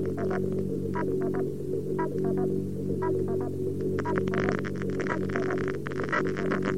Thank you.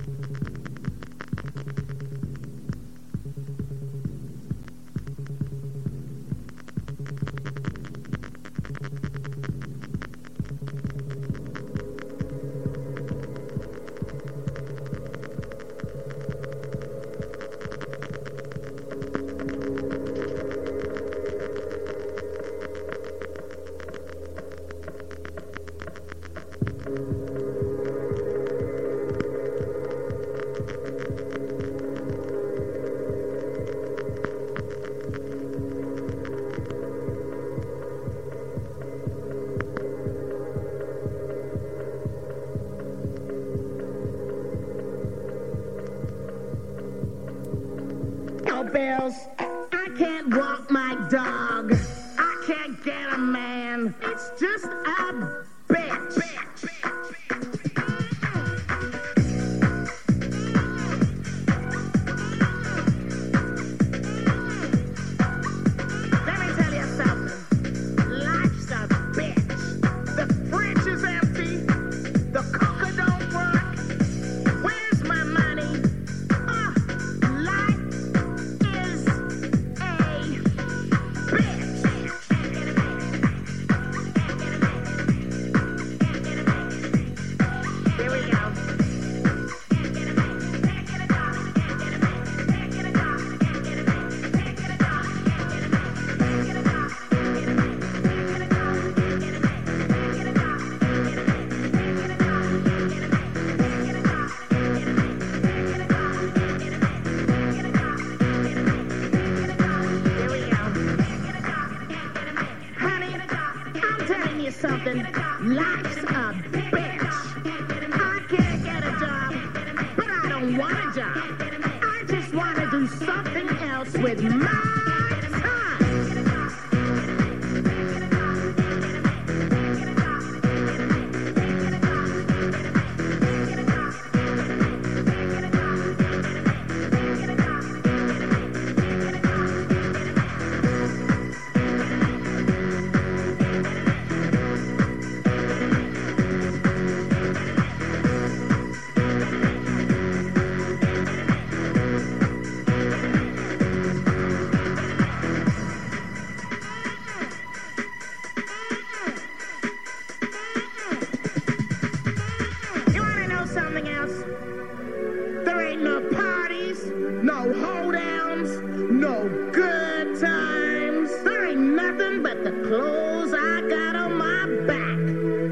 Life's a bitch. I can't get a job, but I don't want a job. I just want to do something else with my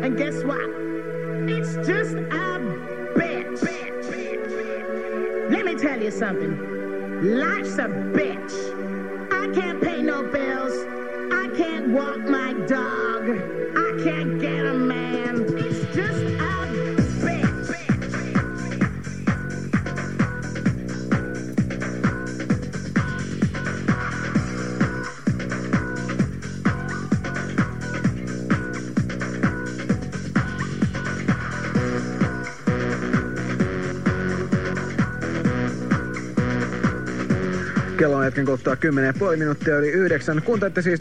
And guess what? It's just a bitch. Let me tell you something. Life's a bitch. I can't pay no bills. I can't walk my dog. Hetken kohtaa 10,5 minuuttia yli yhdeksän. Kuuntelette siis